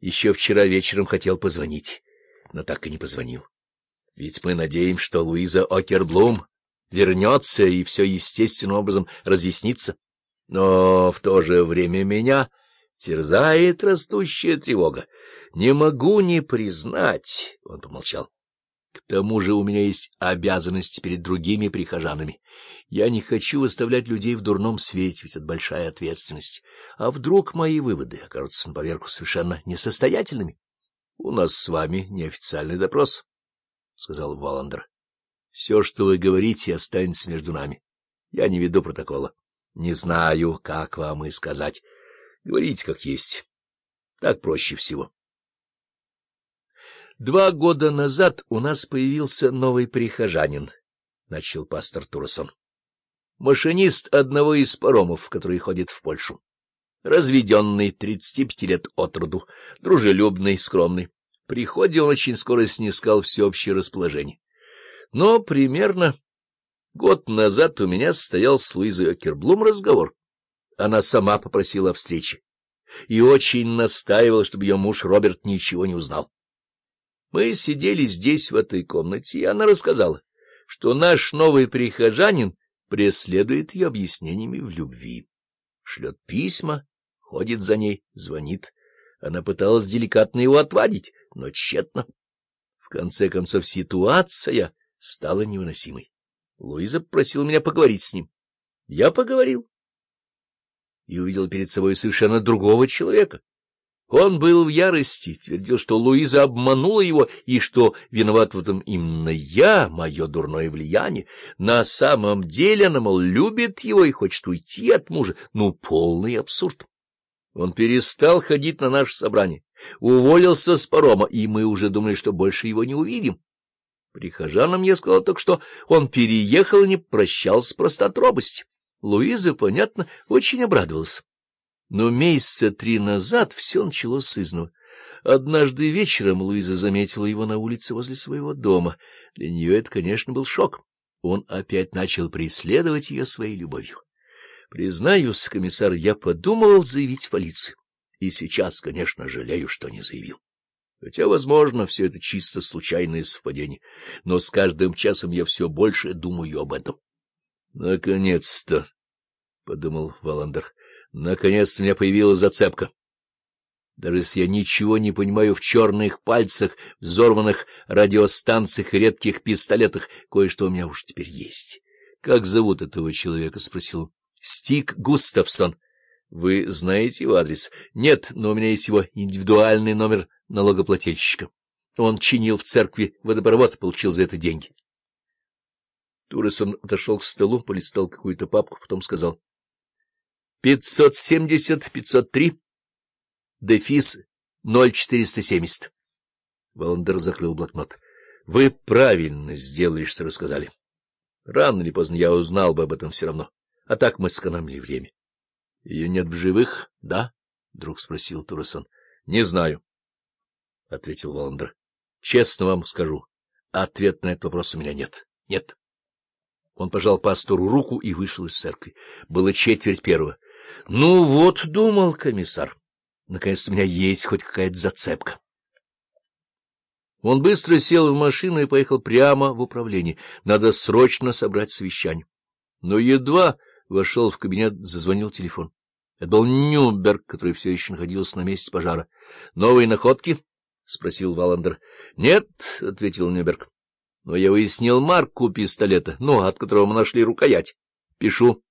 Еще вчера вечером хотел позвонить, но так и не позвонил. Ведь мы надеемся, что Луиза Окерблум вернется и все естественным образом разъяснится. Но в то же время меня терзает растущая тревога. Не могу не признать, — он помолчал. К тому же у меня есть обязанности перед другими прихожанами. Я не хочу выставлять людей в дурном свете, ведь это большая ответственность. А вдруг мои выводы окажутся на поверку совершенно несостоятельными? — У нас с вами неофициальный допрос, — сказал Валандер. — Все, что вы говорите, останется между нами. Я не веду протокола. Не знаю, как вам и сказать. Говорите, как есть. Так проще всего. Два года назад у нас появился новый прихожанин, — начал пастор Турасон. Машинист одного из паромов, который ходит в Польшу. Разведенный, 35 лет от роду, дружелюбный, скромный. В приходе он очень скоро снискал всеобщее расположение. Но примерно год назад у меня стоял с Луизой Окерблум разговор. Она сама попросила о встрече и очень настаивала, чтобы ее муж Роберт ничего не узнал. Мы сидели здесь, в этой комнате, и она рассказала, что наш новый прихожанин преследует ее объяснениями в любви. Шлет письма, ходит за ней, звонит. Она пыталась деликатно его отвадить, но тщетно. В конце концов, ситуация стала невыносимой. Луиза просила меня поговорить с ним. Я поговорил и увидел перед собой совершенно другого человека. Он был в ярости, твердил, что Луиза обманула его, и что виноват в этом именно я, мое дурное влияние. На самом деле она, мол, любит его и хочет уйти от мужа. Ну, полный абсурд. Он перестал ходить на наше собрание, уволился с парома, и мы уже думали, что больше его не увидим. Прихожанам я сказал только, что он переехал и не прощался просто от робости. Луиза, понятно, очень обрадовалась. Но месяца три назад все началось с изного. Однажды вечером Луиза заметила его на улице возле своего дома. Для нее это, конечно, был шок. Он опять начал преследовать ее своей любовью. Признаюсь, комиссар, я подумывал заявить в полицию. И сейчас, конечно, жалею, что не заявил. Хотя, возможно, все это чисто случайное совпадение. Но с каждым часом я все больше думаю об этом. — Наконец-то, — подумал Валандер. Наконец-то у меня появилась зацепка. Даже если я ничего не понимаю в черных пальцах, взорванных радиостанциях и редких пистолетах, кое-что у меня уж теперь есть. — Как зовут этого человека? — спросил. — Стик Густавсон. — Вы знаете его адрес? — Нет, но у меня есть его индивидуальный номер налогоплательщика. Он чинил в церкви водопровод и получил за это деньги. Туресон отошел к столу, полистал какую-то папку, потом сказал. Пятьсот семьдесят, пятьсот три, дефис ноль четыреста семьдесят. Воландер закрыл блокнот. — Вы правильно сделали, что рассказали. Рано или поздно я узнал бы об этом все равно. А так мы сэкономили время. — Ее нет в живых, да? — вдруг спросил Турасон. — Не знаю, — ответил Воландер. — Честно вам скажу, ответ на этот вопрос у меня нет. Нет. Он пожал пастору руку и вышел из церкви. Было четверть первого. — Ну вот, — думал комиссар, — наконец-то у меня есть хоть какая-то зацепка. Он быстро сел в машину и поехал прямо в управление. Надо срочно собрать совещание. Но едва вошел в кабинет, зазвонил телефон. Это был Нюрнберг, который все еще находился на месте пожара. — Новые находки? — спросил Валандер. — Нет, — ответил Нюрнберг. — Но я выяснил марку пистолета, ну, от которого мы нашли рукоять. Пишу.